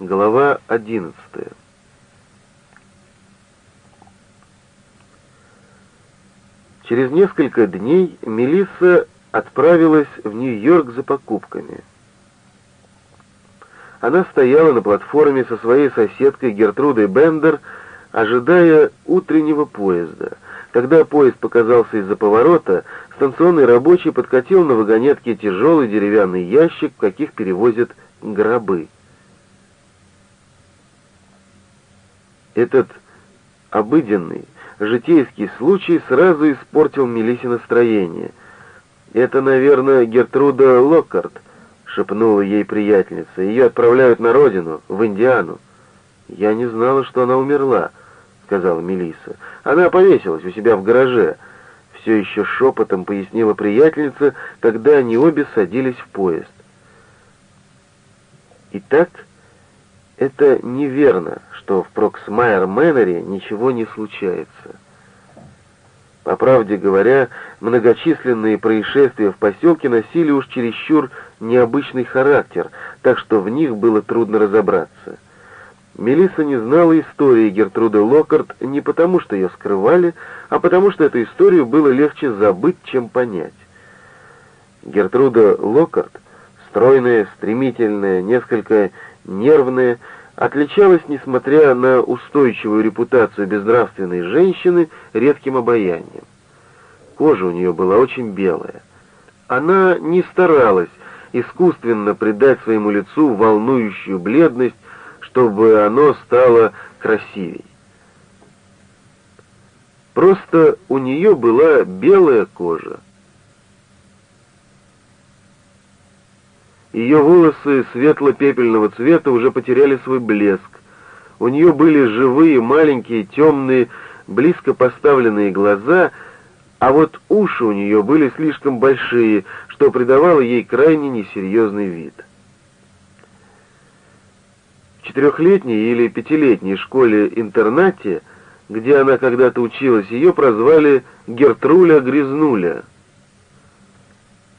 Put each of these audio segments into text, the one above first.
Глава 11. Через несколько дней Мелисса отправилась в Нью-Йорк за покупками. Она стояла на платформе со своей соседкой Гертрудой Бендер, ожидая утреннего поезда. Когда поезд показался из-за поворота, станционный рабочий подкатил на вагонетке тяжелый деревянный ящик, в каких перевозят гробы. Этот обыденный, житейский случай сразу испортил Мелисе настроение. «Это, наверное, Гертруда Локкарт», — шепнула ей приятельница. «Ее отправляют на родину, в Индиану». «Я не знала, что она умерла», — сказала Мелисса. «Она повесилась у себя в гараже», — все еще шепотом пояснила приятельница, когда они обе садились в поезд. Итак, это неверно, что в Проксмайер-Мэннере ничего не случается. По правде говоря, многочисленные происшествия в поселке носили уж чересчур необычный характер, так что в них было трудно разобраться. Мелисса не знала истории Гертруды Локкарт не потому, что ее скрывали, а потому, что эту историю было легче забыть, чем понять. Гертруда Локкарт, стройная, стремительная, несколько нервная, отличалась, несмотря на устойчивую репутацию безнравственной женщины, редким обаянием. Кожа у нее была очень белая. Она не старалась искусственно придать своему лицу волнующую бледность, чтобы оно стало красивей. Просто у нее была белая кожа, Ее волосы светло-пепельного цвета уже потеряли свой блеск. У нее были живые, маленькие, темные, близко поставленные глаза, а вот уши у нее были слишком большие, что придавало ей крайне несерьезный вид. В четырехлетней или пятилетней школе-интернате, где она когда-то училась, ее прозвали Гертруля-Грязнуля —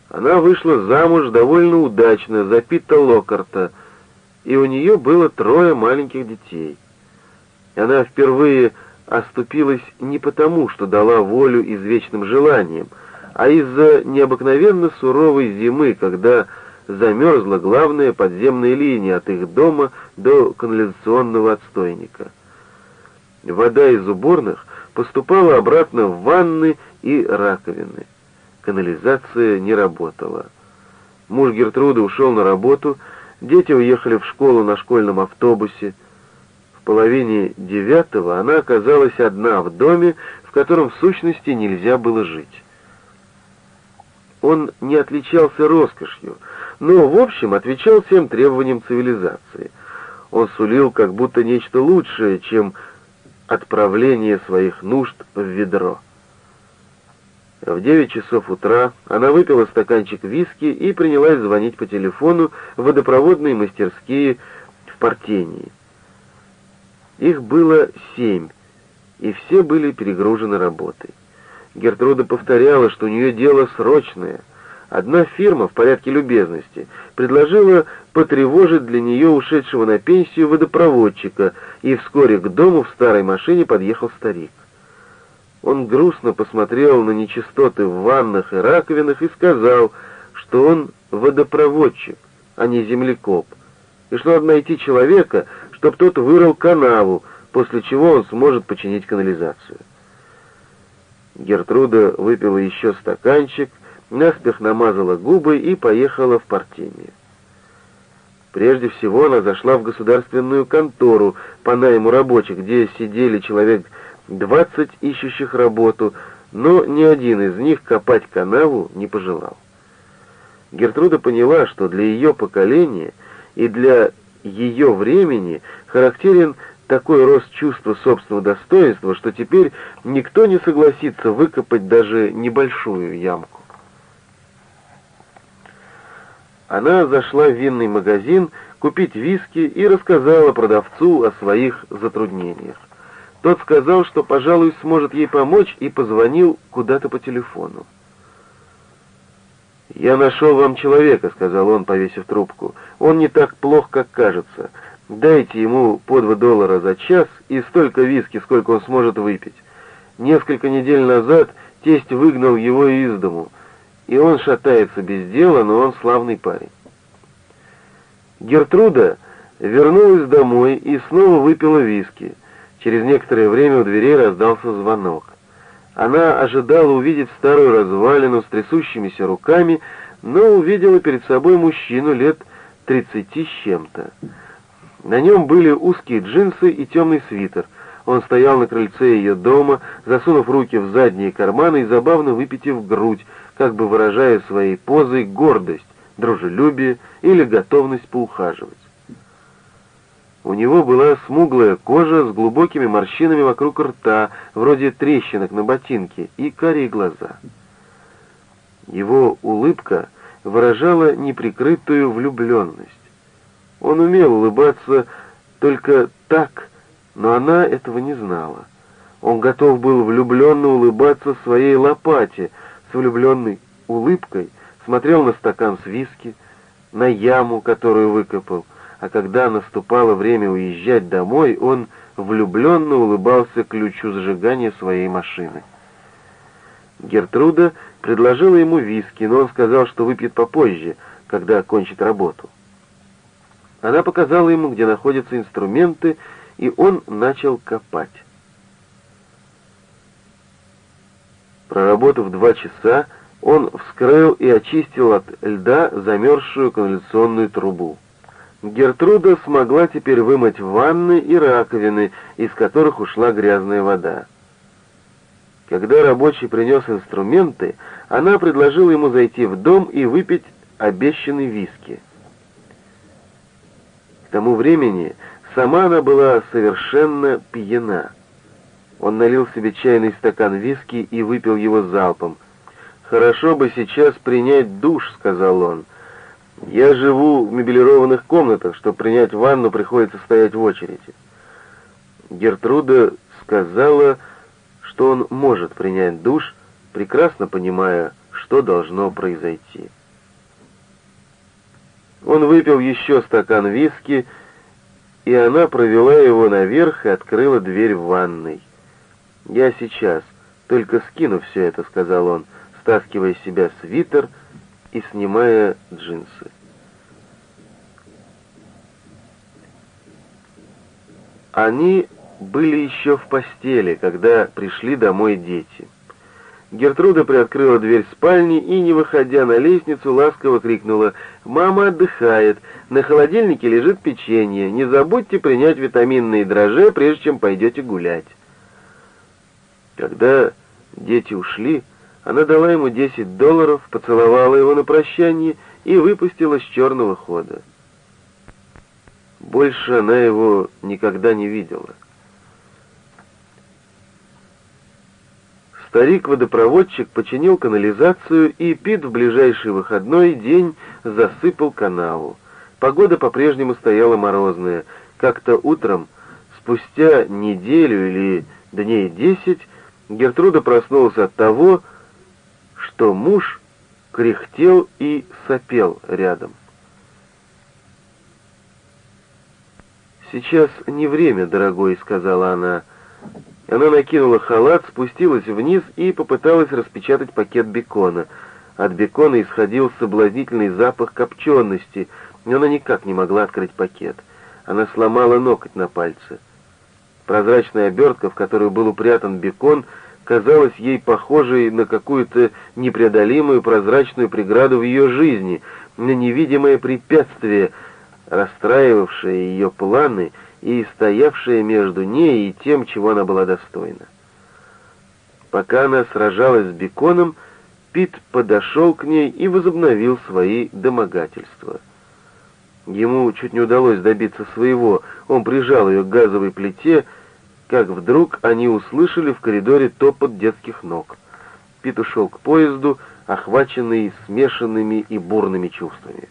она вышла замуж довольно удачно за Питта Локарта, и у нее было трое маленьких детей. Она впервые оступилась не потому, что дала волю извечным желаниям, а из-за необыкновенно суровой зимы, когда замерзла главная подземная линия от их дома до канализационного отстойника. Вода из уборных поступала обратно в ванны и раковины канализация не работала. Муж Гертруды ушел на работу, дети уехали в школу на школьном автобусе. В половине девятого она оказалась одна в доме, в котором в сущности нельзя было жить. Он не отличался роскошью, но в общем отвечал всем требованиям цивилизации. Он сулил как будто нечто лучшее, чем отправление своих нужд в ведро. В девять часов утра она выпила стаканчик виски и принялась звонить по телефону в водопроводные мастерские в Портении. Их было семь, и все были перегружены работой. Гертруда повторяла, что у нее дело срочное. Одна фирма в порядке любезности предложила потревожить для нее ушедшего на пенсию водопроводчика, и вскоре к дому в старой машине подъехал старик. Он грустно посмотрел на нечистоты в ваннах и раковинах и сказал, что он водопроводчик, а не землекоп, и что надо найти человека, чтобы тот вырыл канаву, после чего он сможет починить канализацию. Гертруда выпила еще стаканчик, наспех намазала губы и поехала в Партению. Прежде всего она зашла в государственную контору по найму рабочих, где сидели человек двадцать ищущих работу, но ни один из них копать канаву не пожелал. Гертруда поняла, что для ее поколения и для ее времени характерен такой рост чувства собственного достоинства, что теперь никто не согласится выкопать даже небольшую ямку. Она зашла в винный магазин купить виски и рассказала продавцу о своих затруднениях. Тот сказал, что, пожалуй, сможет ей помочь, и позвонил куда-то по телефону. «Я нашел вам человека», — сказал он, повесив трубку. «Он не так плох, как кажется. Дайте ему по два доллара за час и столько виски, сколько он сможет выпить. Несколько недель назад тесть выгнал его из дому, и он шатается без дела, но он славный парень. Гертруда вернулась домой и снова выпила виски. Через некоторое время у дверей раздался звонок. Она ожидала увидеть старую развалину с трясущимися руками, но увидела перед собой мужчину лет тридцати с чем-то. На нем были узкие джинсы и темный свитер. Он стоял на крыльце ее дома, засунув руки в задние карманы и забавно выпитив грудь, как бы выражая своей позой гордость, дружелюбие или готовность поухаживать. У него была смуглая кожа с глубокими морщинами вокруг рта, вроде трещинок на ботинке, и карие глаза. Его улыбка выражала неприкрытую влюбленность. Он умел улыбаться только так, но она этого не знала. Он готов был влюбленно улыбаться своей лопате, с влюбленной улыбкой смотрел на стакан с виски, на яму, которую выкопал, а когда наступало время уезжать домой, он влюбленно улыбался ключу зажигания своей машины. Гертруда предложила ему виски, но он сказал, что выпьет попозже, когда окончит работу. Она показала ему, где находятся инструменты, и он начал копать. Проработав два часа, он вскрыл и очистил от льда замерзшую канализационную трубу. Гертруда смогла теперь вымыть ванны и раковины, из которых ушла грязная вода. Когда рабочий принес инструменты, она предложила ему зайти в дом и выпить обещанный виски. К тому времени сама она была совершенно пьяна. Он налил себе чайный стакан виски и выпил его залпом. «Хорошо бы сейчас принять душ», — сказал он. «Я живу в мебелированных комнатах, чтобы принять ванну, приходится стоять в очереди». Гертруда сказала, что он может принять душ, прекрасно понимая, что должно произойти. Он выпил еще стакан виски, и она провела его наверх и открыла дверь в ванной. «Я сейчас, только скину все это», — сказал он, стаскивая с себя свитер и снимая джинсы. Они были еще в постели, когда пришли домой дети. Гертруда приоткрыла дверь спальни и, не выходя на лестницу, ласково крикнула «Мама отдыхает, на холодильнике лежит печенье, не забудьте принять витаминные дрожжи, прежде чем пойдете гулять». Когда дети ушли, она дала ему 10 долларов, поцеловала его на прощание и выпустила с черного хода. Больше она его никогда не видела. Старик-водопроводчик починил канализацию, и Пит в ближайший выходной день засыпал канаву. Погода по-прежнему стояла морозная. Как-то утром, спустя неделю или дней десять, Гертруда проснулась от того, что муж кряхтел и сопел рядом. «Сейчас не время, дорогой», — сказала она, — она накинула халат, спустилась вниз и попыталась распечатать пакет бекона. От бекона исходил соблазнительный запах копчености, но она никак не могла открыть пакет. Она сломала ноготь на пальце. Прозрачная обертка, в которую был упрятан бекон, казалась ей похожей на какую-то непреодолимую прозрачную преграду в ее жизни, на невидимое препятствие, расстраивавшее ее планы — и стоявшая между ней и тем, чего она была достойна. Пока она сражалась с Беконом, Пит подошел к ней и возобновил свои домогательства. Ему чуть не удалось добиться своего, он прижал ее к газовой плите, как вдруг они услышали в коридоре топот детских ног. Пит ушел к поезду, охваченный смешанными и бурными чувствами.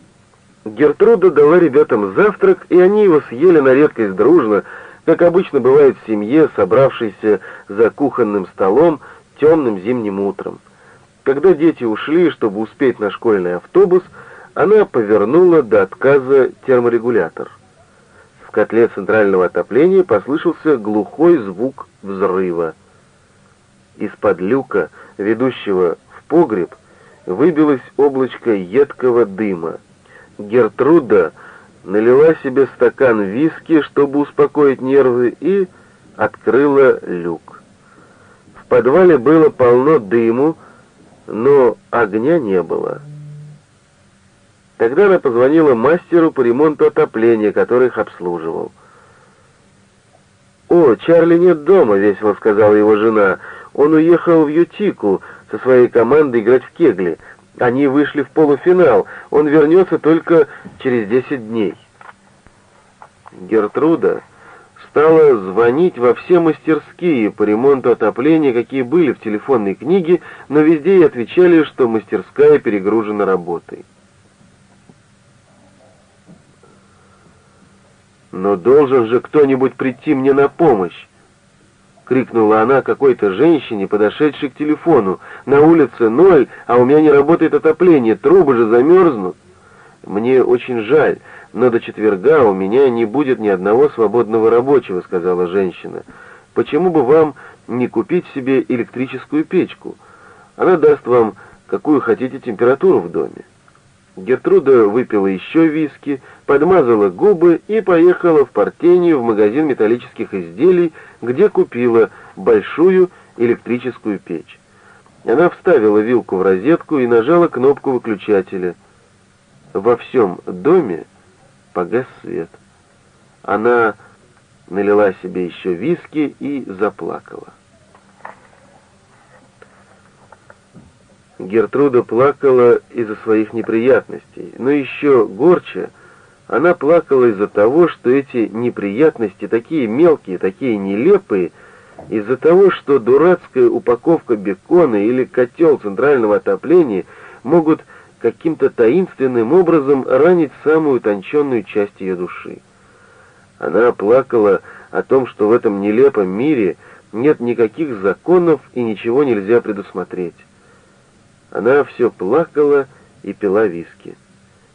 Гертруда дала ребятам завтрак, и они его съели на редкость дружно, как обычно бывает в семье, собравшейся за кухонным столом темным зимним утром. Когда дети ушли, чтобы успеть на школьный автобус, она повернула до отказа терморегулятор. Котле центрального отопления послышался глухой звук взрыва. Из-под люка, ведущего в погреб, выбилось облачко едкого дыма. Гертруда налила себе стакан виски, чтобы успокоить нервы, и открыла люк. В подвале было полно дыму, но огня не было. Тогда она позвонила мастеру по ремонту отопления, который их обслуживал. «О, Чарли нет дома», — весело сказала его жена. «Он уехал в Ютику со своей командой играть в кегли. Они вышли в полуфинал. Он вернется только через десять дней». Гертруда стала звонить во все мастерские по ремонту отопления, какие были в телефонной книге, но везде ей отвечали, что мастерская перегружена работой. «Но должен же кто-нибудь прийти мне на помощь!» — крикнула она какой-то женщине, подошедшей к телефону. «На улице ноль, а у меня не работает отопление, трубы же замерзнут!» «Мне очень жаль, но до четверга у меня не будет ни одного свободного рабочего», — сказала женщина. «Почему бы вам не купить себе электрическую печку? Она даст вам какую хотите температуру в доме». Гертруда выпила еще виски, подмазала губы и поехала в Портению в магазин металлических изделий, где купила большую электрическую печь. Она вставила вилку в розетку и нажала кнопку выключателя. Во всем доме погас свет. Она налила себе еще виски и заплакала. Гертруда плакала из-за своих неприятностей, но еще горче она плакала из-за того, что эти неприятности такие мелкие, такие нелепые, из-за того, что дурацкая упаковка бекона или котел центрального отопления могут каким-то таинственным образом ранить самую утонченную часть ее души. Она плакала о том, что в этом нелепом мире нет никаких законов и ничего нельзя предусмотреть. Она все плакала и пила виски.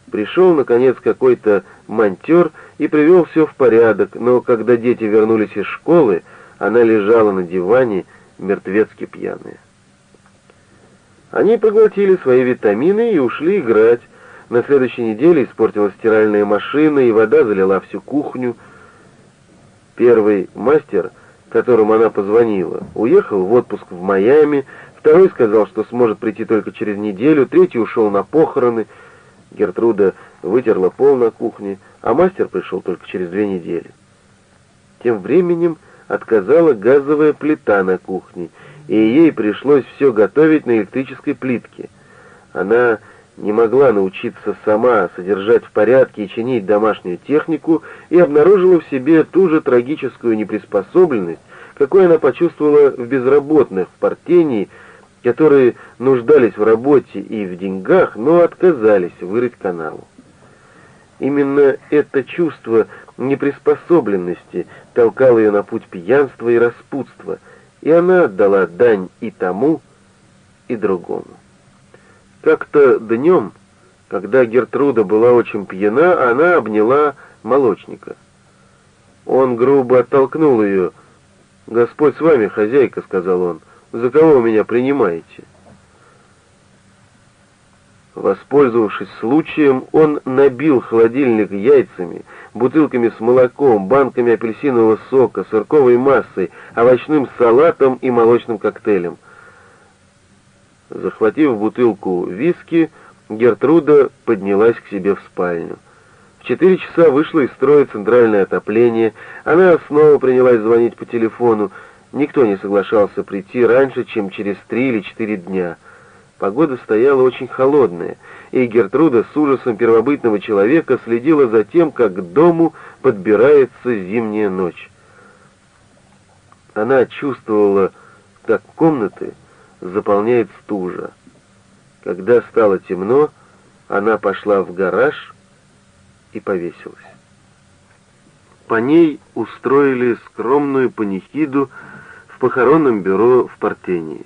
Пришел, наконец, какой-то монтер и привел все в порядок, но когда дети вернулись из школы, она лежала на диване, мертвецки пьяная. Они проглотили свои витамины и ушли играть. На следующей неделе испортилась стиральная машина, и вода залила всю кухню. Первый мастер, которому она позвонила, уехал в отпуск в Майами, Второй сказал, что сможет прийти только через неделю, третий ушел на похороны. Гертруда вытерла пол на кухне, а мастер пришел только через две недели. Тем временем отказала газовая плита на кухне, и ей пришлось все готовить на электрической плитке. Она не могла научиться сама содержать в порядке и чинить домашнюю технику и обнаружила в себе ту же трагическую неприспособленность, какой она почувствовала в безработных в Портении, которые нуждались в работе и в деньгах, но отказались вырыть канал. Именно это чувство неприспособленности толкало ее на путь пьянства и распутства, и она отдала дань и тому, и другому. Как-то днем, когда Гертруда была очень пьяна, она обняла молочника. Он грубо оттолкнул ее. «Господь с вами, хозяйка», — сказал он, — за кого вы меня принимаете?» Воспользовавшись случаем, он набил холодильник яйцами, бутылками с молоком, банками апельсинового сока, сырковой массой, овощным салатом и молочным коктейлем. Захватив бутылку виски, Гертруда поднялась к себе в спальню. В четыре часа вышло из строя центральное отопление, она снова принялась звонить по телефону, Никто не соглашался прийти раньше, чем через три или четыре дня. Погода стояла очень холодная, и Гертруда с ужасом первобытного человека следила за тем, как к дому подбирается зимняя ночь. Она чувствовала, как комнаты заполняет стужа. Когда стало темно, она пошла в гараж и повесилась. По ней устроили скромную панихиду в похоронном бюро в Портении.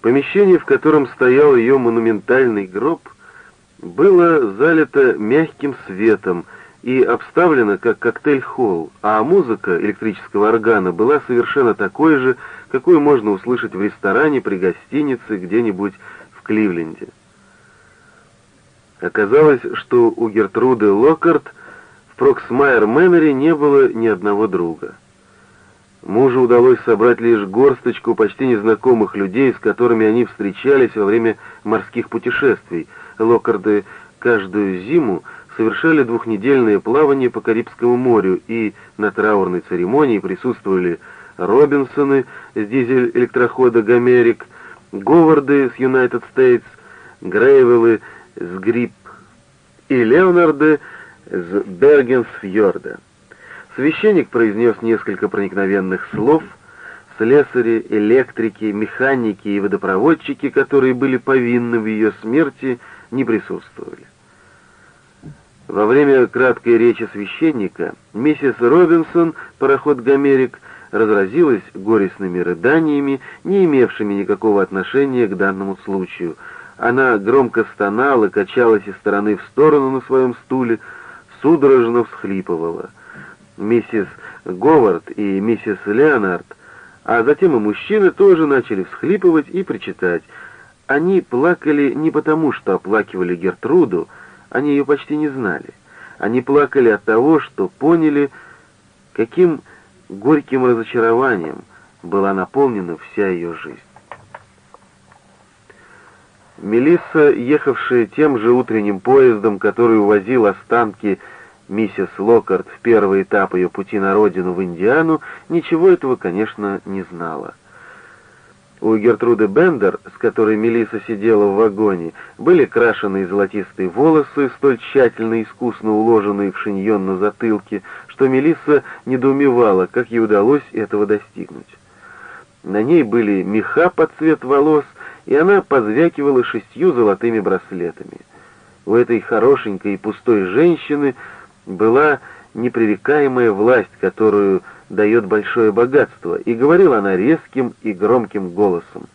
Помещение, в котором стоял ее монументальный гроб, было залито мягким светом, и обставлена как коктейль-холл, а музыка электрического органа была совершенно такой же, какую можно услышать в ресторане при гостинице где-нибудь в Кливленде. Оказалось, что у Гертруды Локкарт в Проксмайер-Мэннере не было ни одного друга. Мужу удалось собрать лишь горсточку почти незнакомых людей, с которыми они встречались во время морских путешествий. Локкарды каждую зиму совершали двухнедельные плавания по Карибскому морю, и на траурной церемонии присутствовали Робинсоны с дизель-электрохода «Гомерик», Говарды с «Юнайтед Стейтс», Грейвеллы с «Грипп» и Леонарды с «Бергенсфьорда». Священник произнес несколько проникновенных слов. Слесари, электрики, механики и водопроводчики, которые были повинны в ее смерти, не присутствовали. Во время краткой речи священника миссис Робинсон, пароход «Гомерик», разразилась горестными рыданиями, не имевшими никакого отношения к данному случаю. Она громко стонала, качалась из стороны в сторону на своем стуле, судорожно всхлипывала. Миссис Говард и миссис Леонард, а затем и мужчины тоже начали всхлипывать и причитать. Они плакали не потому, что оплакивали Гертруду, они ее почти не знали. Они плакали от того, что поняли, каким горьким разочарованием была наполнена вся ее жизнь. Мелисса, ехавшая тем же утренним поездом, который увозил останки миссис Локарт в первый этап ее пути на родину в Индиану, ничего этого, конечно, не знала. У Гертруды Бендер, с которой Мелиса сидела в вагоне, были крашеные золотистые волосы, столь тщательно и искусно уложенные в шиньон на затылке, что Мелисса недоумевала, как ей удалось этого достигнуть. На ней были меха под цвет волос, и она позвякивала шестью золотыми браслетами. У этой хорошенькой и пустой женщины была непререкаемая власть, которую дает большое богатство, и говорила она резким и громким голосом.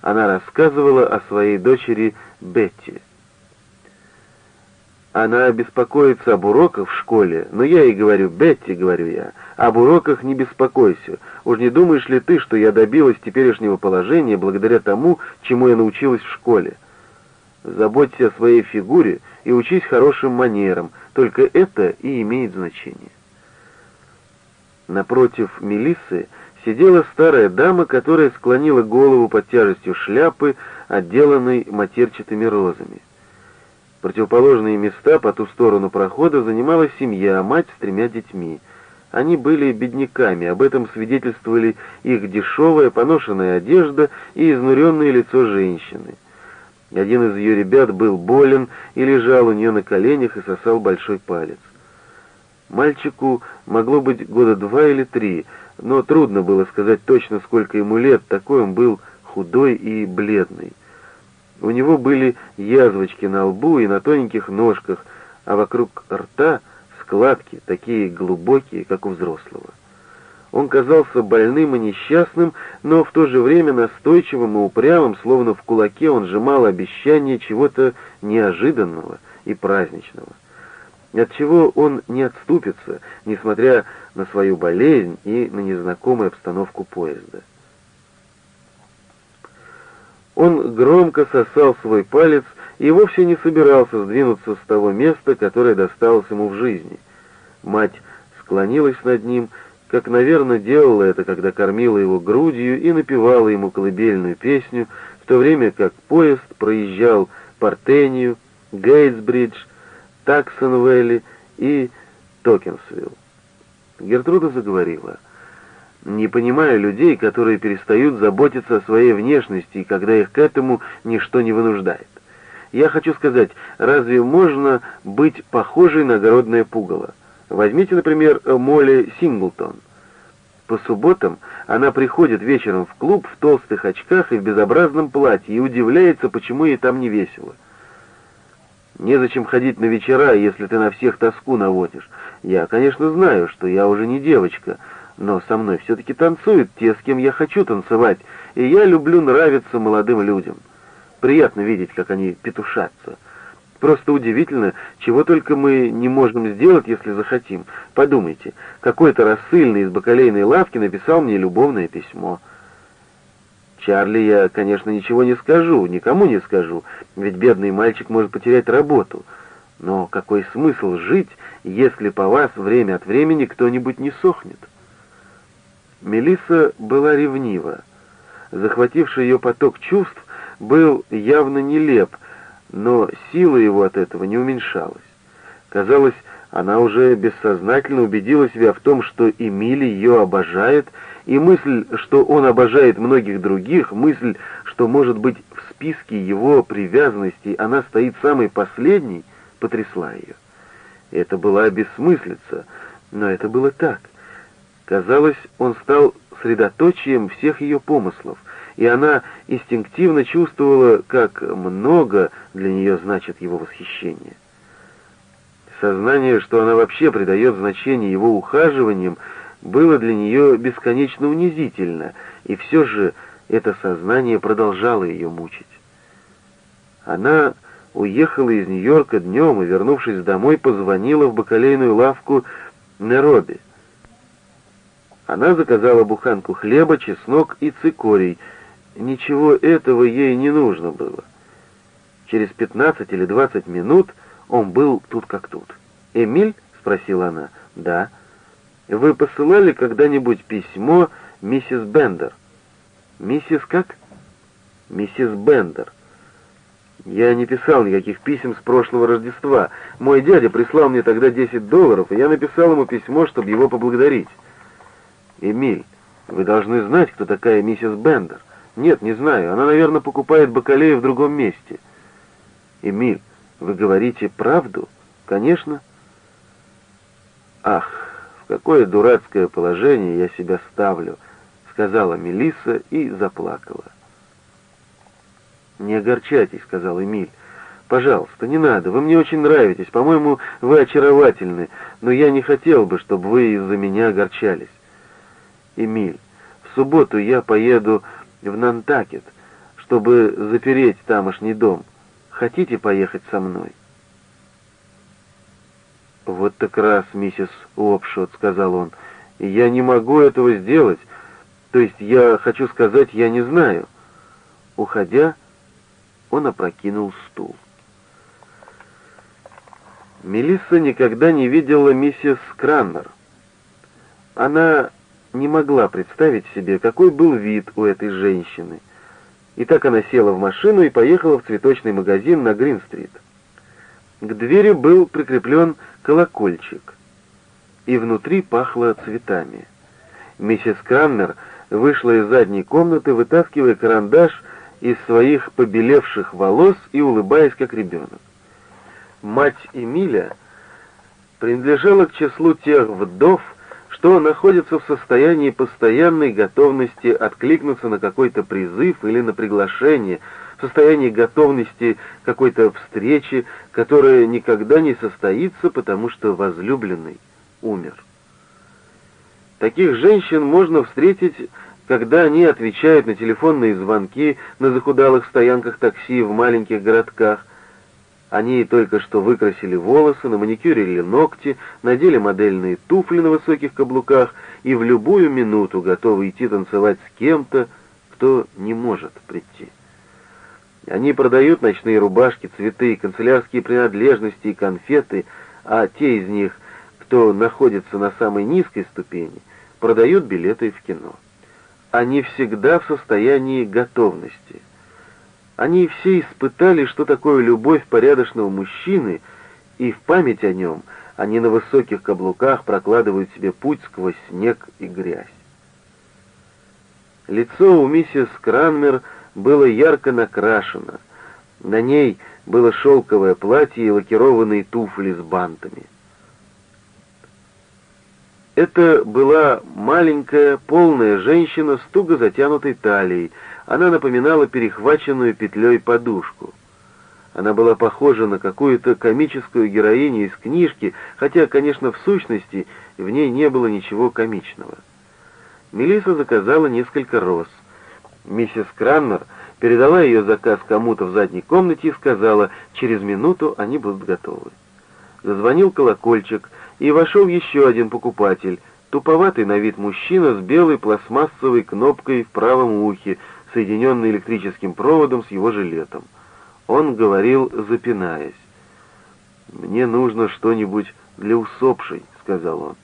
Она рассказывала о своей дочери Бетти. Она беспокоится об уроках в школе, но я ей говорю, Бетти, говорю я, об уроках не беспокойся. Уж не думаешь ли ты, что я добилась теперешнего положения благодаря тому, чему я научилась в школе? Заботься о своей фигуре и учись хорошим манерам, только это и имеет значение. Напротив Мелиссы сидела старая дама, которая склонила голову под тяжестью шляпы, отделанной матерчатыми розами. Противоположные места по ту сторону прохода занимала семья, мать с тремя детьми. Они были бедняками, об этом свидетельствовали их дешевая, поношенная одежда и изнуренное лицо женщины. Один из ее ребят был болен и лежал у нее на коленях и сосал большой палец. Мальчику могло быть года два или три, но трудно было сказать точно, сколько ему лет, такой он был худой и бледный. У него были язвочки на лбу и на тоненьких ножках, а вокруг рта складки, такие глубокие, как у взрослого. Он казался больным и несчастным, но в то же время настойчивым и упрямым, словно в кулаке он сжимал обещание чего-то неожиданного и праздничного от чего он не отступится, несмотря на свою болезнь и на незнакомую обстановку поезда. Он громко сосал свой палец и вовсе не собирался сдвинуться с того места, которое досталось ему в жизни. Мать склонилась над ним, как, наверное, делала это, когда кормила его грудью и напевала ему колыбельную песню, в то время как поезд проезжал Портению, Гейтсбридж, Таксонвелли и Токенсвилл. Гертруда заговорила. «Не понимаю людей, которые перестают заботиться о своей внешности, когда их к этому ничто не вынуждает. Я хочу сказать, разве можно быть похожей на огородное пугало? Возьмите, например, Молли Синглтон. По субботам она приходит вечером в клуб в толстых очках и в безобразном платье и удивляется, почему ей там не весело. Незачем ходить на вечера, если ты на всех тоску наводишь. Я, конечно, знаю, что я уже не девочка, но со мной все-таки танцуют те, с кем я хочу танцевать, и я люблю нравиться молодым людям. Приятно видеть, как они петушатся. Просто удивительно, чего только мы не можем сделать, если захотим. Подумайте, какой-то рассыльный из бакалейной лавки написал мне любовное письмо. Чарли я, конечно, ничего не скажу, никому не скажу, ведь бедный мальчик может потерять работу. Но какой смысл жить, если по вас время от времени кто-нибудь не сохнет? Мелисса была ревнива. Захвативший ее поток чувств был явно нелеп, но сила его от этого не уменьшалась. Казалось, она уже бессознательно убедила себя в том, что Эмили ее обожает, и мысль, что он обожает многих других, мысль, что, может быть, в списке его привязанностей она стоит самой последней, потрясла ее. Это была бессмыслица, но это было так. Казалось, он стал средоточием всех ее помыслов, и она инстинктивно чувствовала, как много для нее значит его восхищение. Сознание, что она вообще придает значение его ухаживаниям, было для нее бесконечно унизительно, и все же это сознание продолжало ее мучить. Она уехала из Нью-Йорка днем и, вернувшись домой, позвонила в бакалейную лавку Нероби. Она заказала буханку хлеба, чеснок и цикорий. Ничего этого ей не нужно было. Через пятнадцать или двадцать минут он был тут как тут. «Эмиль?» — спросила она. «Да». «Вы посылали когда-нибудь письмо миссис Бендер?» «Миссис как?» «Миссис Бендер». «Я не писал никаких писем с прошлого Рождества. Мой дядя прислал мне тогда 10 долларов, и я написал ему письмо, чтобы его поблагодарить». «Эмиль, вы должны знать, кто такая миссис Бендер». «Нет, не знаю. Она, наверное, покупает бакалею в другом месте». «Эмиль, вы говорите правду?» «Конечно». «Ах, в какое дурацкое положение я себя ставлю», — сказала Мелисса и заплакала. «Не огорчайтесь», — сказал Эмиль. «Пожалуйста, не надо, вы мне очень нравитесь, по-моему, вы очаровательны, но я не хотел бы, чтобы вы из-за меня огорчались». «Эмиль, в субботу я поеду в Нантакет, чтобы запереть тамошний дом. Хотите поехать со мной?» «Вот так раз, миссис Уопшот», — сказал он, — «я не могу этого сделать, то есть я хочу сказать, я не знаю». Уходя, он опрокинул стул. Мелисса никогда не видела миссис Краннер. Она не могла представить себе, какой был вид у этой женщины. И так она села в машину и поехала в цветочный магазин на Грин-стрит. К двери был прикреплен колокольчик, и внутри пахло цветами. Миссис Крамнер вышла из задней комнаты, вытаскивая карандаш из своих побелевших волос и улыбаясь, как ребенок. Мать Эмиля принадлежала к числу тех вдов, что находится в состоянии постоянной готовности откликнуться на какой-то призыв или на приглашение – состоянии готовности какой-то встречи, которая никогда не состоится, потому что возлюбленный умер. Таких женщин можно встретить, когда они отвечают на телефонные звонки на захудалых стоянках такси в маленьких городках. Они только что выкрасили волосы, на маникюрили ногти, надели модельные туфли на высоких каблуках и в любую минуту готовы идти танцевать с кем-то, кто не может прийти. Они продают ночные рубашки, цветы, канцелярские принадлежности и конфеты, а те из них, кто находится на самой низкой ступени, продают билеты в кино. Они всегда в состоянии готовности. Они все испытали, что такое любовь порядочного мужчины, и в память о нем они на высоких каблуках прокладывают себе путь сквозь снег и грязь. Лицо у миссис Кранмер – было ярко накрашено. На ней было шелковое платье и лакированные туфли с бантами. Это была маленькая, полная женщина с туго затянутой талией. Она напоминала перехваченную петлей подушку. Она была похожа на какую-то комическую героиню из книжки, хотя, конечно, в сущности в ней не было ничего комичного. Мелисса заказала несколько роз. Миссис Кранмер передала ее заказ кому-то в задней комнате и сказала, через минуту они будут готовы. Зазвонил колокольчик, и вошел еще один покупатель, туповатый на вид мужчина с белой пластмассовой кнопкой в правом ухе, соединенной электрическим проводом с его жилетом. Он говорил, запинаясь. «Мне нужно что-нибудь для усопшей», — сказал он.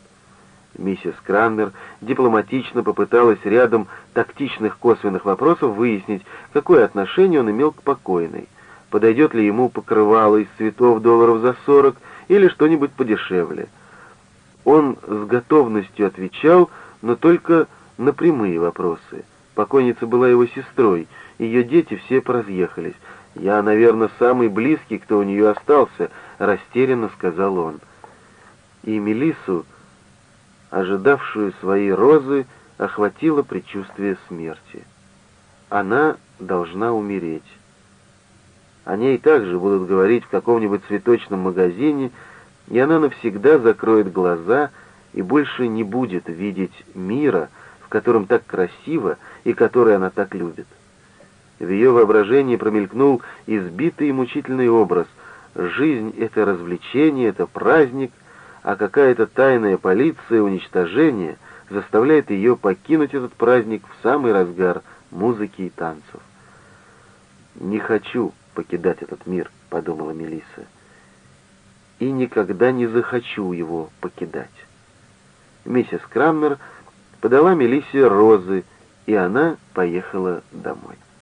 Миссис Кранмер дипломатично попыталась рядом тактичных косвенных вопросов выяснить, какое отношение он имел к покойной. Подойдет ли ему покрывало из цветов долларов за сорок или что-нибудь подешевле. Он с готовностью отвечал, но только на прямые вопросы. Покойница была его сестрой, ее дети все поразъехались. «Я, наверное, самый близкий, кто у нее остался», — растерянно сказал он. И Мелиссу ожидавшую своей розы, охватило предчувствие смерти. Она должна умереть. О ней также будут говорить в каком-нибудь цветочном магазине, и она навсегда закроет глаза и больше не будет видеть мира, в котором так красиво и который она так любит. В ее воображении промелькнул избитый и мучительный образ. Жизнь — это развлечение, это праздник — а какая-то тайная полиция уничтожения заставляет ее покинуть этот праздник в самый разгар музыки и танцев. «Не хочу покидать этот мир», — подумала Мелисса, — «и никогда не захочу его покидать». Миссис Краммер подала Мелиссе розы, и она поехала домой.